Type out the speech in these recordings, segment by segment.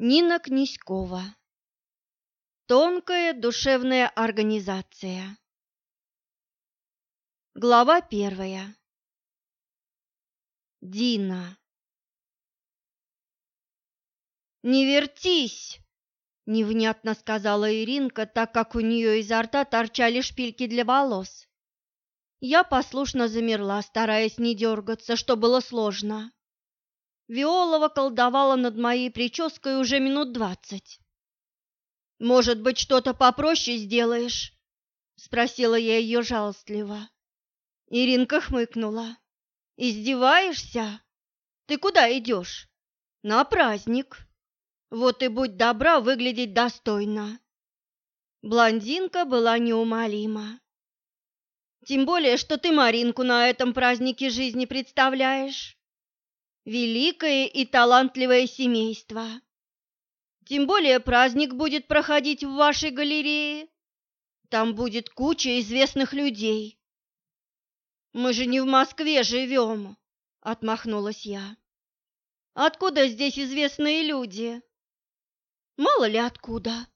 Нина Князькова. Тонкая душевная организация. Глава первая. Дина. «Не вертись!» – невнятно сказала Иринка, так как у нее изо рта торчали шпильки для волос. Я послушно замерла, стараясь не дергаться, что было сложно. Виолова колдовала над моей прической уже минут двадцать. «Может быть, что-то попроще сделаешь?» — спросила я ее жалостливо. Иринка хмыкнула. «Издеваешься? Ты куда идешь?» «На праздник. Вот и будь добра выглядеть достойно». Блондинка была неумолима. «Тем более, что ты Маринку на этом празднике жизни представляешь великое и талантливое семейство. Тем более праздник будет проходить в вашей галерее. Там будет куча известных людей. Мы же не в Москве живем, отмахнулась я. Откуда здесь известные люди? Мало ли откуда.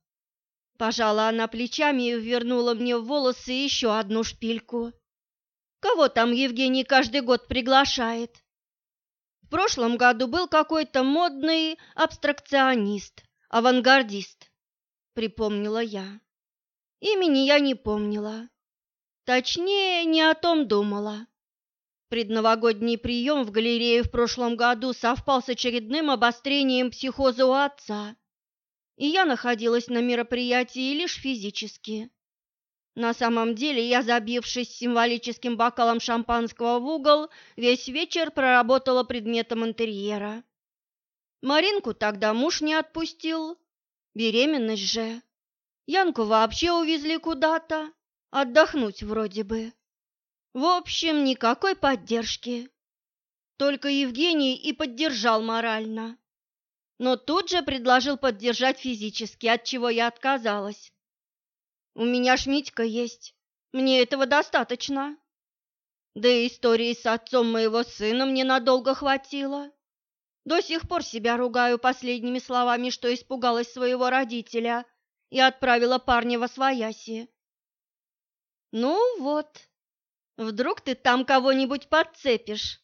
Пожала она плечами и вернула мне в волосы еще одну шпильку. Кого там Евгений каждый год приглашает? Прошлом году был какой-то модный абстракционист, авангардист, припомнила я. Имени я не помнила. Точнее, не о том думала. Предновогодний прием в галерее в прошлом году совпал с очередным обострением психоза у отца, и я находилась на мероприятии лишь физически. На самом деле я, забившись символическим бокалом шампанского в угол, весь вечер проработала предметом интерьера. Маринку тогда муж не отпустил, беременность же. Янку вообще увезли куда-то, отдохнуть вроде бы. В общем, никакой поддержки. Только Евгений и поддержал морально. Но тут же предложил поддержать физически, от чего я отказалась. У меня ж Митька есть. Мне этого достаточно. Да и истории с отцом моего сына мне надолго хватило. До сих пор себя ругаю последними словами, что испугалась своего родителя и отправила парня во свояси. Ну вот, вдруг ты там кого-нибудь подцепишь?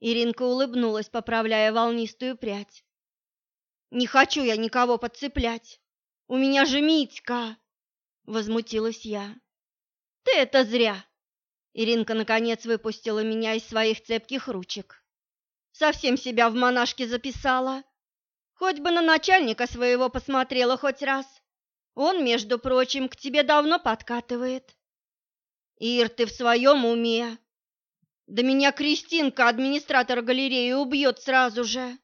Иринка улыбнулась, поправляя волнистую прядь. Не хочу я никого подцеплять. У меня же Митька. Возмутилась я. Ты это зря. Иринка наконец выпустила меня из своих цепких ручек. Совсем себя в монашке записала. Хоть бы на начальника своего посмотрела хоть раз. Он, между прочим, к тебе давно подкатывает. Ир, ты в своем уме? Да меня Кристинка, администратор галереи, убьет сразу же.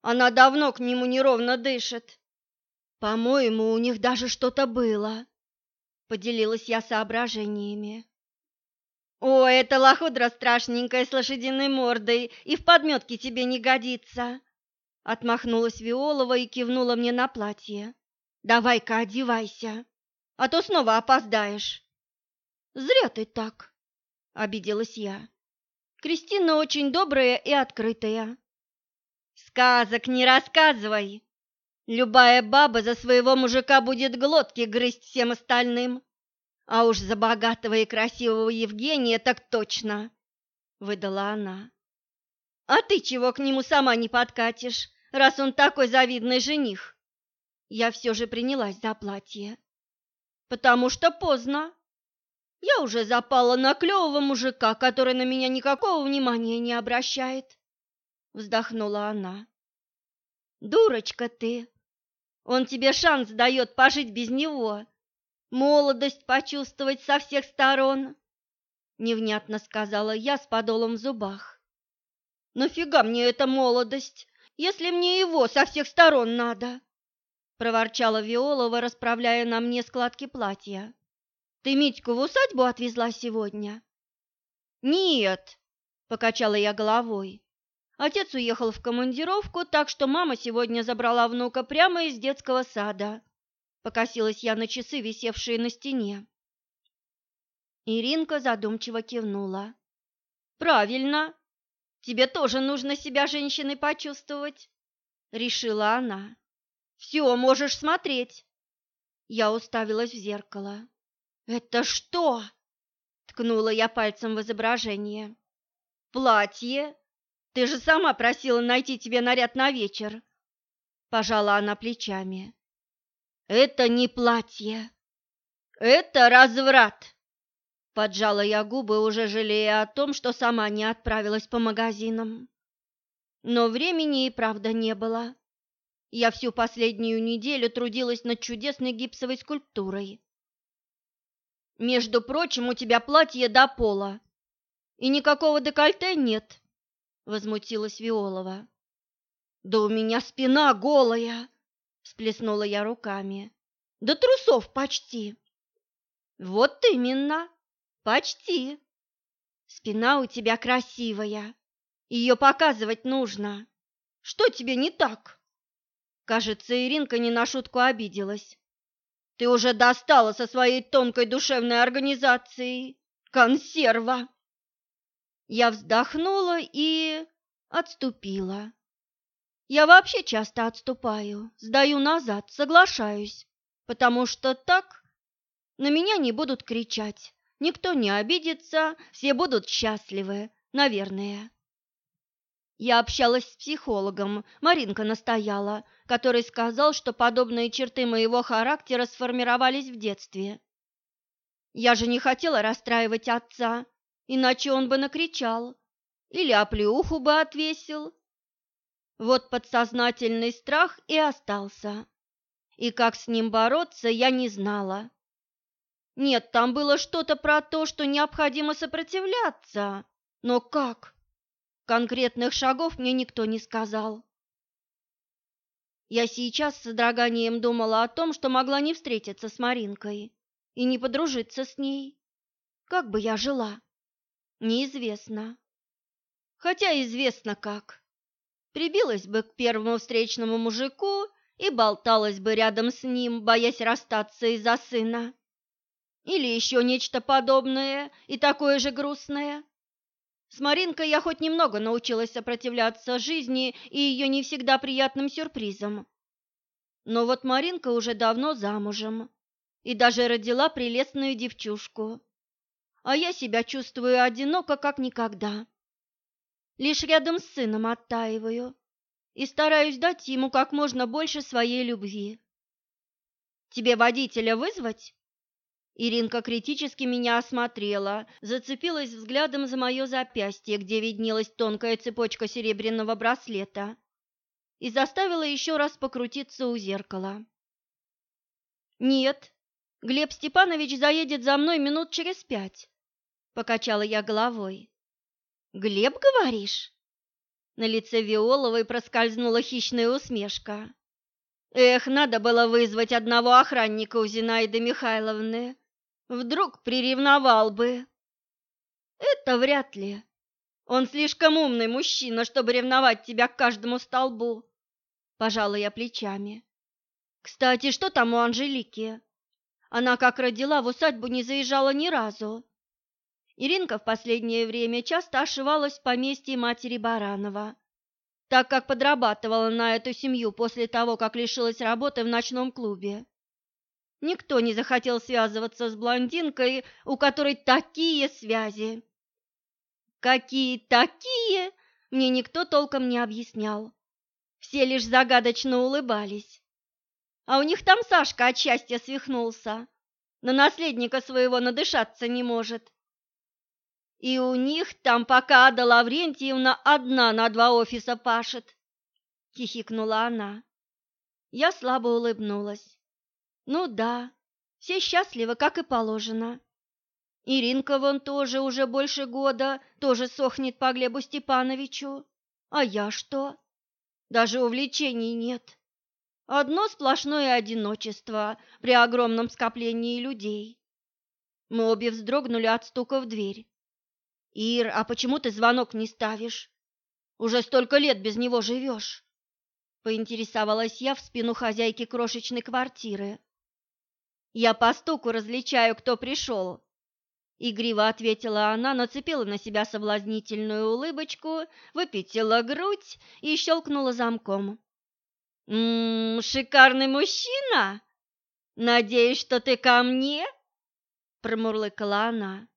Она давно к нему неровно дышит. По-моему, у них даже что-то было поделилась я соображениями. «О, это лохудра страшненькая с лошадиной мордой и в подметке тебе не годится!» Отмахнулась Виолова и кивнула мне на платье. «Давай-ка одевайся, а то снова опоздаешь». «Зря ты так», — обиделась я. «Кристина очень добрая и открытая». «Сказок не рассказывай!» Любая баба за своего мужика будет глотки грызть всем остальным. А уж за богатого и красивого Евгения так точно, — выдала она. А ты чего к нему сама не подкатишь, раз он такой завидный жених? Я все же принялась за платье. Потому что поздно. Я уже запала на клевого мужика, который на меня никакого внимания не обращает. Вздохнула она. Дурочка ты, он тебе шанс дает пожить без него, молодость почувствовать со всех сторон, невнятно сказала я с подолом в зубах. Нафига мне эта молодость, если мне его со всех сторон надо? проворчала Виолова, расправляя на мне складки платья. Ты Митьку в усадьбу отвезла сегодня? Нет, покачала я головой. Отец уехал в командировку, так что мама сегодня забрала внука прямо из детского сада. Покосилась я на часы, висевшие на стене. Иринка задумчиво кивнула. «Правильно. Тебе тоже нужно себя женщиной почувствовать», — решила она. Все, можешь смотреть. Я уставилась в зеркало. Это что? Ткнула я пальцем в изображение. Платье. Ты же сама просила найти тебе наряд на вечер. Пожала она плечами. Это не платье. Это разврат. Поджала я губы, уже жалея о том, что сама не отправилась по магазинам. Но времени и правда не было. Я всю последнюю неделю трудилась над чудесной гипсовой скульптурой. Между прочим, у тебя платье до пола, и никакого декольте нет, возмутилась Виолова. Да у меня спина голая, всплеснула я руками. До трусов почти. Вот именно, почти. Спина у тебя красивая. Ее показывать нужно. Что тебе не так? Кажется, Иринка не на шутку обиделась. Ты уже достала со своей тонкой душевной организацией. Консерва. Я вздохнула и отступила. Я вообще часто отступаю, сдаю назад, соглашаюсь, потому что так на меня не будут кричать, никто не обидится, все будут счастливы, наверное. Я общалась с психологом, Маринка настояла, который сказал, что подобные черты моего характера сформировались в детстве. Я же не хотела расстраивать отца, иначе он бы накричал или оплеуху бы отвесил. Вот подсознательный страх и остался. И как с ним бороться, я не знала. Нет, там было что-то про то, что необходимо сопротивляться. Но как? Конкретных шагов мне никто не сказал. Я сейчас с содроганием думала о том, что могла не встретиться с Маринкой и не подружиться с ней. Как бы я жила? Неизвестно. Хотя известно как. Прибилась бы к первому встречному мужику и болталась бы рядом с ним, боясь расстаться из-за сына. Или еще нечто подобное и такое же грустное. С Маринкой я хоть немного научилась сопротивляться жизни и ее не всегда приятным сюрпризам. Но вот Маринка уже давно замужем и даже родила прелестную девчушку. А я себя чувствую одиноко, как никогда. Лишь рядом с сыном оттаиваю и стараюсь дать ему как можно больше своей любви. «Тебе водителя вызвать?» Иринка критически меня осмотрела, зацепилась взглядом за мое запястье, где виднелась тонкая цепочка серебряного браслета, и заставила еще раз покрутиться у зеркала. «Нет, Глеб Степанович заедет за мной минут через пять», — покачала я головой. «Глеб, говоришь?» На лице Виоловой проскользнула хищная усмешка. «Эх, надо было вызвать одного охранника у Зинаиды Михайловны. Вдруг приревновал бы. Это вряд ли. Он слишком умный мужчина, чтобы ревновать тебя к каждому столбу. Пожала я плечами. Кстати, что там у Анжелики? Она как родила в усадьбу не заезжала ни разу. Иринка в последнее время часто ошивалась в поместье матери Баранова, так как подрабатывала на эту семью после того, как лишилась работы в ночном клубе. Никто не захотел связываться с блондинкой, у которой такие связи. Какие такие, мне никто толком не объяснял. Все лишь загадочно улыбались. А у них там Сашка от счастья свихнулся. На наследника своего надышаться не может. И у них там пока Ада Лаврентьевна одна на два офиса пашет, хихикнула она. Я слабо улыбнулась. Ну да, все счастливы, как и положено. Иринка вон тоже уже больше года, тоже сохнет по Глебу Степановичу. А я что? Даже увлечений нет. Одно сплошное одиночество при огромном скоплении людей. Мы обе вздрогнули от стука в дверь. «Ир, а почему ты звонок не ставишь? Уже столько лет без него живешь?» Поинтересовалась я в спину хозяйки крошечной квартиры. Я по стуку различаю, кто пришел. Игриво ответила она, нацепила на себя соблазнительную улыбочку, выпятила грудь и щелкнула замком. «М-м, шикарный мужчина? Надеюсь, что ты ко мне?» Промурлыкала она.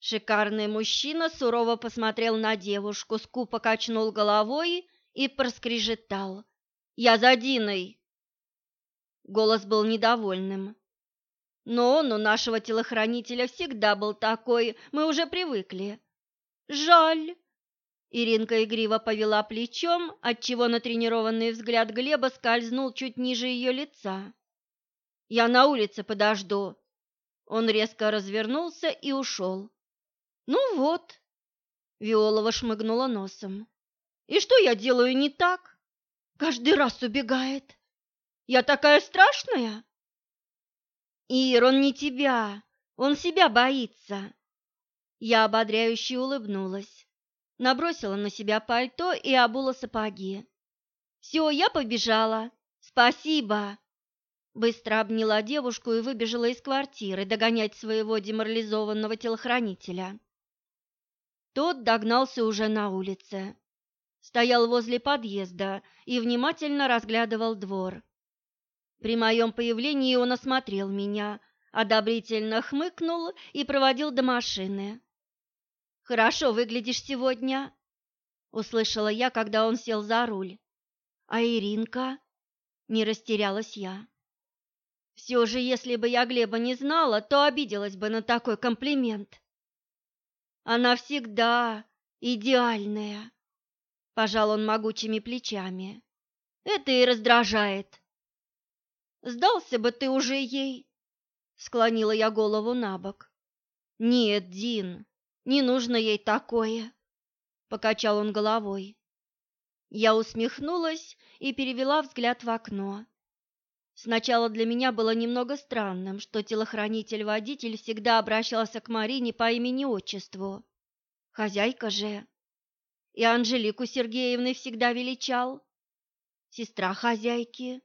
Шикарный мужчина сурово посмотрел на девушку, скупо качнул головой и проскрежетал. «Я за Диной!» Голос был недовольным. Но он у нашего телохранителя всегда был такой, мы уже привыкли. «Жаль!» Иринка игриво повела плечом, отчего натренированный взгляд Глеба скользнул чуть ниже ее лица. «Я на улице подожду». Он резко развернулся и ушел. «Ну вот», — Виолова шмыгнула носом. «И что я делаю не так? Каждый раз убегает. Я такая страшная?» «Ир, он не тебя, он себя боится». Я ободряюще улыбнулась, набросила на себя пальто и обула сапоги. «Все, я побежала. Спасибо!» Быстро обняла девушку и выбежала из квартиры догонять своего деморализованного телохранителя. Тот догнался уже на улице. Стоял возле подъезда и внимательно разглядывал двор. При моем появлении он осмотрел меня, одобрительно хмыкнул и проводил до машины. «Хорошо выглядишь сегодня», — услышала я, когда он сел за руль. «А Иринка?» — не растерялась я. Все же, если бы я Глеба не знала, то обиделась бы на такой комплимент. Она всегда идеальная. Пожал он могучими плечами. Это и раздражает. Сдался бы ты уже ей, склонила я голову на бок. Нет, Дин, не нужно ей такое, покачал он головой. Я усмехнулась и перевела взгляд в окно. Сначала для меня было немного странным, что телохранитель-водитель всегда обращался к Марине по имени-отчеству. Хозяйка же. И Анжелику Сергеевны всегда величал. Сестра хозяйки.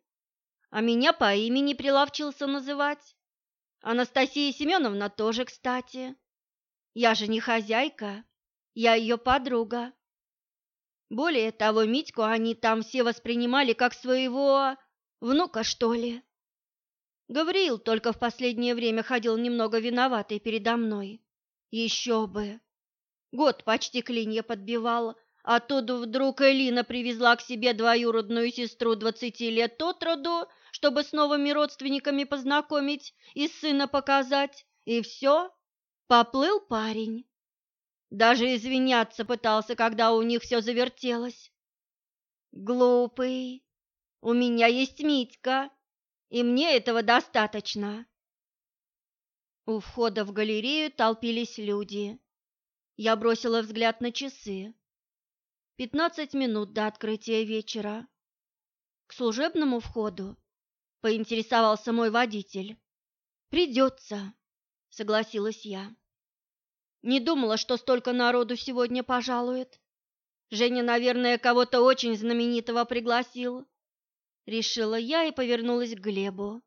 А меня по имени приловчился называть. Анастасия Семеновна тоже, кстати. Я же не хозяйка, я ее подруга. Более того, Митьку они там все воспринимали как своего Внука, что ли? Гавриил только в последнее время ходил немного виноватый передо мной. Еще бы. Год почти клинья подбивал, а тут вдруг Элина привезла к себе двоюродную сестру двадцати лет от роду, чтобы с новыми родственниками познакомить и сына показать, и все, поплыл парень. Даже извиняться пытался, когда у них все завертелось. Глупый, у меня есть Митька, и мне этого достаточно. У входа в галерею толпились люди. Я бросила взгляд на часы. Пятнадцать минут до открытия вечера. К служебному входу поинтересовался мой водитель. «Придется», — согласилась я. Не думала, что столько народу сегодня пожалует. Женя, наверное, кого-то очень знаменитого пригласил решила я и повернулась к Глебу.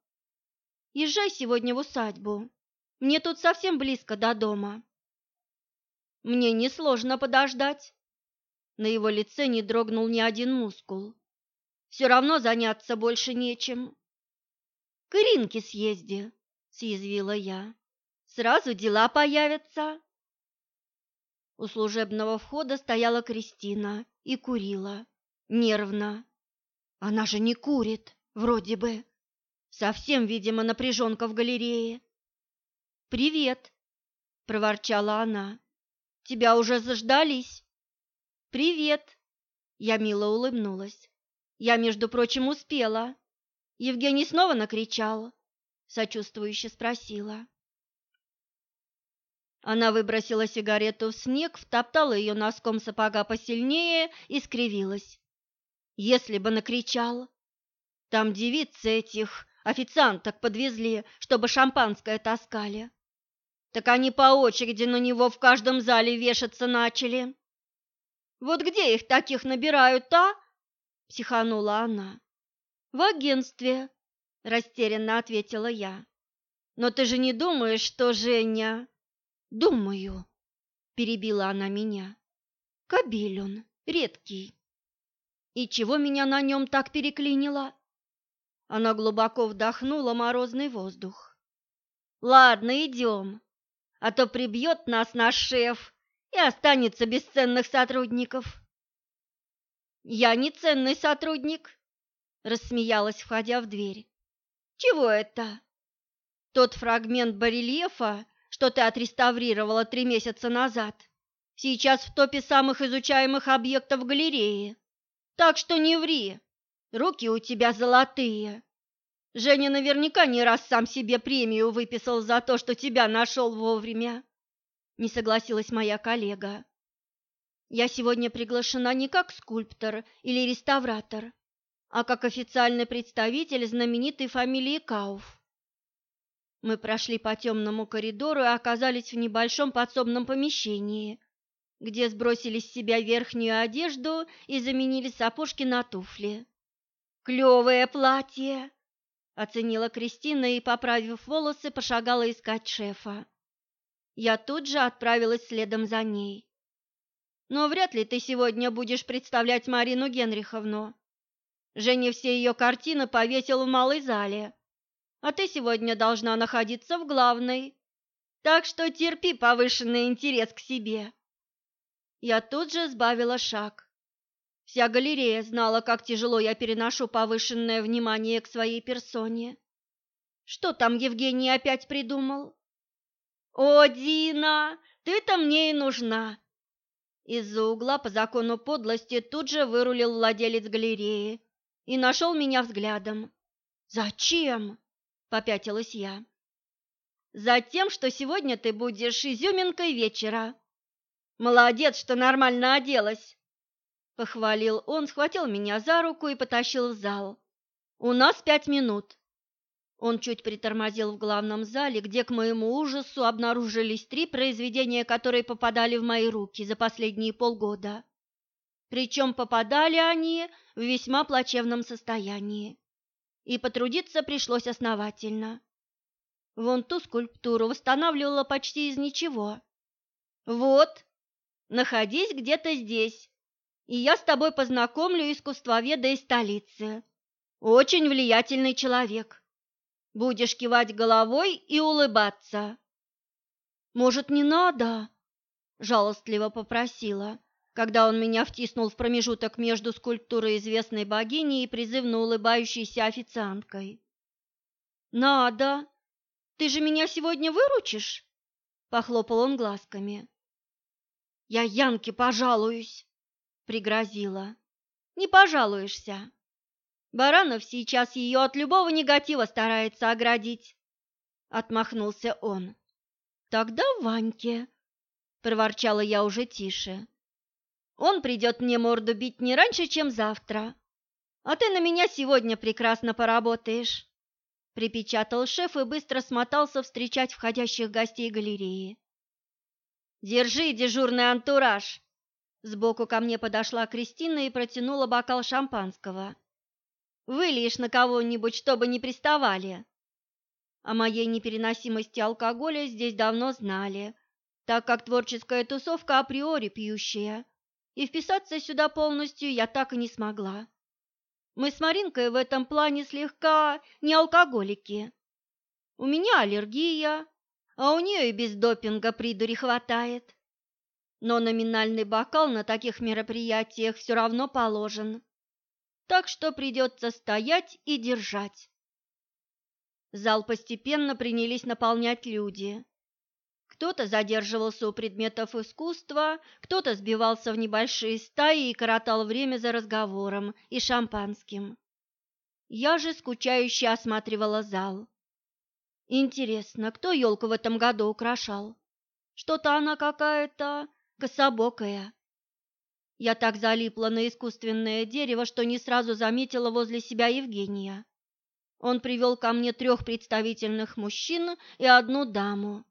Езжай сегодня в усадьбу. Мне тут совсем близко до дома. Мне несложно подождать. На его лице не дрогнул ни один мускул. Все равно заняться больше нечем. К Иринке съезди, съязвила я. Сразу дела появятся. У служебного входа стояла Кристина и курила, нервно. Она же не курит, вроде бы. Совсем, видимо, напряженка в галерее. «Привет!» – проворчала она. «Тебя уже заждались?» «Привет!» – я мило улыбнулась. «Я, между прочим, успела. Евгений снова накричал?» – сочувствующе спросила. Она выбросила сигарету в снег, втоптала ее носком сапога посильнее и скривилась. Если бы накричал. Там девицы этих официанток подвезли, чтобы шампанское таскали. Так они по очереди на него в каждом зале вешаться начали. Вот где их таких набирают, а? Психанула она. В агентстве, растерянно ответила я. Но ты же не думаешь, что Женя... Думаю, перебила она меня. Кабель редкий. И чего меня на нем так переклинило? Она глубоко вдохнула морозный воздух. Ладно, идем, а то прибьет нас наш шеф и останется без ценных сотрудников. Я не ценный сотрудник, рассмеялась, входя в дверь. Чего это? Тот фрагмент барельефа, что ты отреставрировала три месяца назад, сейчас в топе самых изучаемых объектов галереи. Так что не ври. Руки у тебя золотые. Женя наверняка не раз сам себе премию выписал за то, что тебя нашел вовремя. Не согласилась моя коллега. Я сегодня приглашена не как скульптор или реставратор, а как официальный представитель знаменитой фамилии Кауф. Мы прошли по темному коридору и оказались в небольшом подсобном помещении, где сбросили с себя верхнюю одежду и заменили сапожки на туфли. «Клевое платье!» — оценила Кристина и, поправив волосы, пошагала искать шефа. Я тут же отправилась следом за ней. «Но вряд ли ты сегодня будешь представлять Марину Генриховну. Женя все ее картины повесил в малой зале, а ты сегодня должна находиться в главной. Так что терпи повышенный интерес к себе». Я тут же сбавила шаг. Вся галерея знала, как тяжело я переношу повышенное внимание к своей персоне. Что там Евгений опять придумал? «О, Дина, ты-то мне и нужна!» Из-за угла по закону подлости тут же вырулил владелец галереи и нашел меня взглядом. «Зачем?» — попятилась я. «Затем, что сегодня ты будешь изюминкой вечера», Молодец, что нормально оделась. Похвалил он, схватил меня за руку и потащил в зал. У нас пять минут. Он чуть притормозил в главном зале, где, к моему ужасу, обнаружились три произведения, которые попадали в мои руки за последние полгода. Причем попадали они в весьма плачевном состоянии. И потрудиться пришлось основательно. Вон ту скульптуру восстанавливала почти из ничего. Вот, Находись где-то здесь, и я с тобой познакомлю искусствоведа из столицы. Очень влиятельный человек. Будешь кивать головой и улыбаться. Может, не надо? Жалостливо попросила, когда он меня втиснул в промежуток между скульптурой известной богини и призывно улыбающейся официанткой. Надо. Ты же меня сегодня выручишь? Похлопал он глазками. Я Янке пожалуюсь, пригрозила. Не пожалуешься. Баранов сейчас ее от любого негатива старается оградить. Отмахнулся он. Тогда Ваньке, проворчала я уже тише. Он придет мне морду бить не раньше, чем завтра. А ты на меня сегодня прекрасно поработаешь. Припечатал шеф и быстро смотался встречать входящих гостей галереи. Держи дежурный антураж. Сбоку ко мне подошла Кристина и протянула бокал шампанского. Выльешь на кого-нибудь, чтобы не приставали. О моей непереносимости алкоголя здесь давно знали, так как творческая тусовка априори пьющая, и вписаться сюда полностью я так и не смогла. Мы с Маринкой в этом плане слегка не алкоголики. У меня аллергия, а у нее и без допинга придури хватает. Но номинальный бокал на таких мероприятиях все равно положен, так что придется стоять и держать. Зал постепенно принялись наполнять люди. Кто-то задерживался у предметов искусства, кто-то сбивался в небольшие стаи и коротал время за разговором и шампанским. Я же скучающе осматривала зал. Интересно, кто елку в этом году украшал? Что-то она какая-то кособокая. Я так залипла на искусственное дерево, что не сразу заметила возле себя Евгения. Он привел ко мне трех представительных мужчин и одну даму.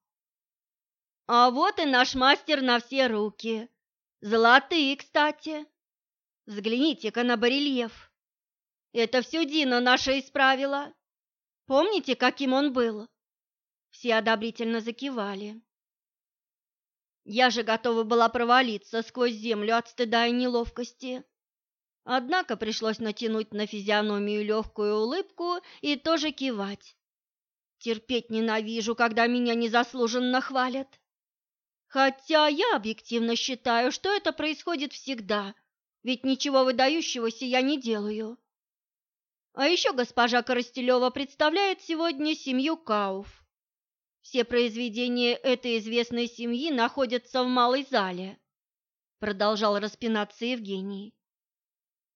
А вот и наш мастер на все руки. Золотые, кстати. Взгляните-ка на барельеф. Это все Дина наша исправила. Помните, каким он был?» Все одобрительно закивали. Я же готова была провалиться сквозь землю от стыда и неловкости. Однако пришлось натянуть на физиономию легкую улыбку и тоже кивать. Терпеть ненавижу, когда меня незаслуженно хвалят. Хотя я объективно считаю, что это происходит всегда, ведь ничего выдающегося я не делаю. А еще госпожа Коростелева представляет сегодня семью Кауф. Все произведения этой известной семьи находятся в малой зале, продолжал распинаться Евгений.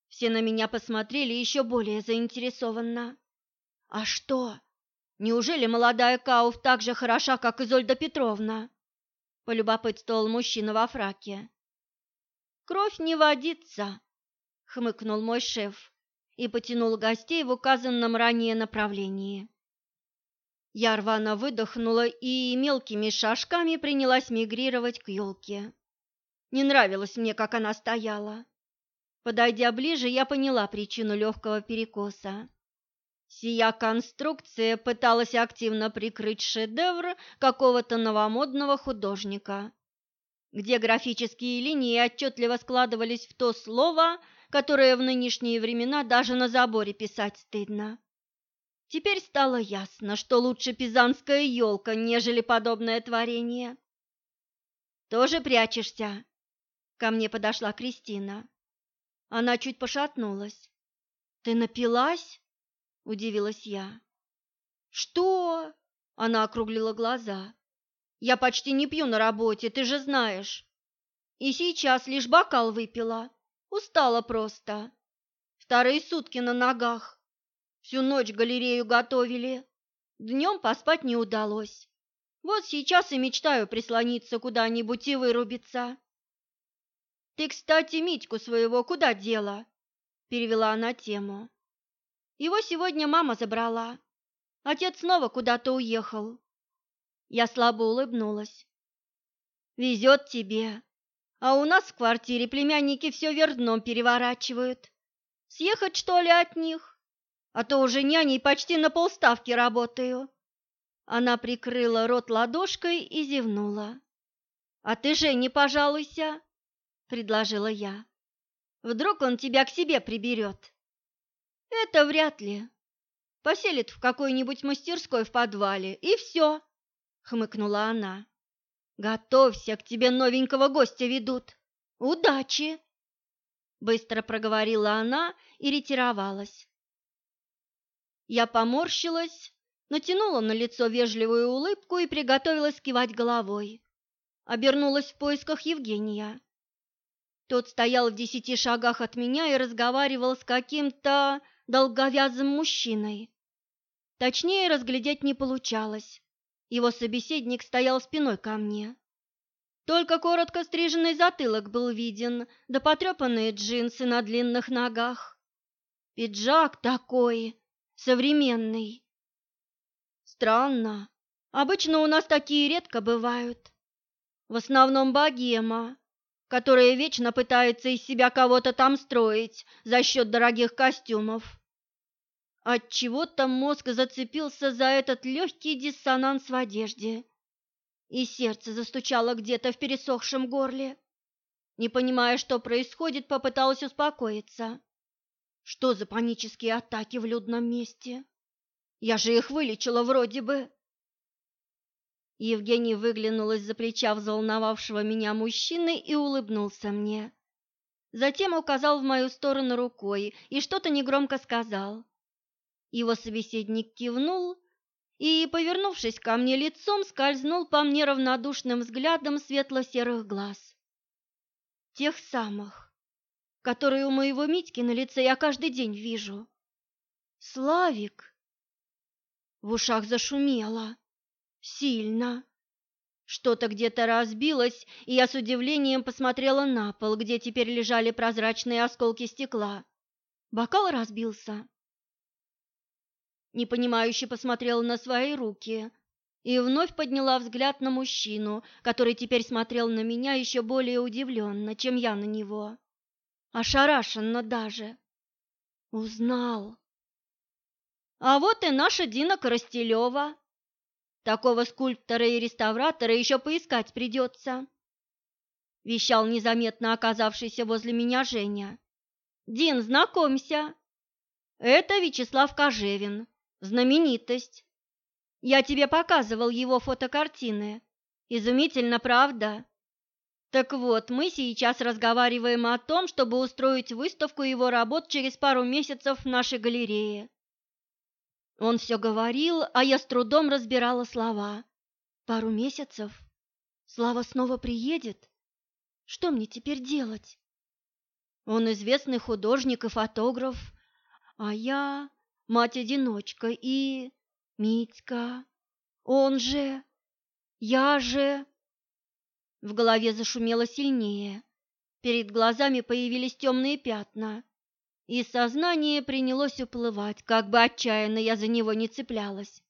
Все на меня посмотрели еще более заинтересованно. А что? Неужели молодая Кауф так же хороша, как Изольда Петровна? полюбопытствовал мужчина во фраке. Кровь не водится, хмыкнул мой шеф и потянул гостей в указанном ранее направлении. Я рвано выдохнула и мелкими шажками принялась мигрировать к елке. Не нравилось мне, как она стояла. Подойдя ближе, я поняла причину легкого перекоса. Сия конструкция пыталась активно прикрыть шедевр какого-то новомодного художника, где графические линии отчетливо складывались в то слово, которое в нынешние времена даже на заборе писать стыдно. Теперь стало ясно, что лучше пизанская елка, нежели подобное творение. «Тоже прячешься?» Ко мне подошла Кристина. Она чуть пошатнулась. «Ты напилась?» – удивилась я. «Что?» – она округлила глаза. «Я почти не пью на работе, ты же знаешь. И сейчас лишь бокал выпила. Устала просто. Вторые сутки на ногах. Всю ночь галерею готовили. Днем поспать не удалось. Вот сейчас и мечтаю прислониться куда-нибудь и вырубиться. Ты, кстати, Митьку своего куда дела? Перевела она тему. Его сегодня мама забрала. Отец снова куда-то уехал. Я слабо улыбнулась. Везет тебе. А у нас в квартире племянники все вверх переворачивают. Съехать, что ли, от них? А то уже няней почти на полставки работаю. Она прикрыла рот ладошкой и зевнула. А ты, Жень, не пожалуйся предложила я. Вдруг он тебя к себе приберет?» Это вряд ли. Поселит в какой-нибудь мастерской в подвале, и все, хмыкнула она. Готовься, к тебе новенького гостя ведут. Удачи! Быстро проговорила она и ретировалась. Я поморщилась, натянула на лицо вежливую улыбку и приготовилась кивать головой. Обернулась в поисках Евгения. Тот стоял в десяти шагах от меня и разговаривал с каким-то долговязым мужчиной. Точнее разглядеть не получалось. Его собеседник стоял спиной ко мне. Только коротко стриженный затылок был виден, да потрепанные джинсы на длинных ногах. Пиджак такой, современный. Странно. Обычно у нас такие редко бывают. В основном богема, которая вечно пытается из себя кого-то там строить за счет дорогих костюмов. От чего-то мозг зацепился за этот легкий диссонанс в одежде, и сердце застучало где-то в пересохшем горле. Не понимая, что происходит, попыталась успокоиться. Что за панические атаки в людном месте? Я же их вылечила вроде бы. Евгений выглянул из-за плеча взволновавшего меня мужчины и улыбнулся мне. Затем указал в мою сторону рукой и что-то негромко сказал. Его собеседник кивнул и, повернувшись ко мне лицом, скользнул по мне равнодушным взглядом светло-серых глаз. Тех самых, которые у моего Митьки на лице я каждый день вижу. Славик! В ушах зашумело. Сильно. Что-то где-то разбилось, и я с удивлением посмотрела на пол, где теперь лежали прозрачные осколки стекла. Бокал разбился. Непонимающе посмотрела на свои руки и вновь подняла взгляд на мужчину, который теперь смотрел на меня еще более удивленно, чем я на него. Ошарашенно даже. Узнал. А вот и наша Дина Коростелева. Такого скульптора и реставратора еще поискать придется. Вещал незаметно оказавшийся возле меня Женя. Дин, знакомься. Это Вячеслав Кожевин, знаменитость. Я тебе показывал его фотокартины. Изумительно, правда? Так вот, мы сейчас разговариваем о том, чтобы устроить выставку его работ через пару месяцев в нашей галерее. Он все говорил, а я с трудом разбирала слова. Пару месяцев? Слава снова приедет? Что мне теперь делать? Он известный художник и фотограф, а я мать-одиночка и... Митька, он же... Я же... В голове зашумело сильнее. Перед глазами появились темные пятна и сознание принялось уплывать, как бы отчаянно я за него не цеплялась.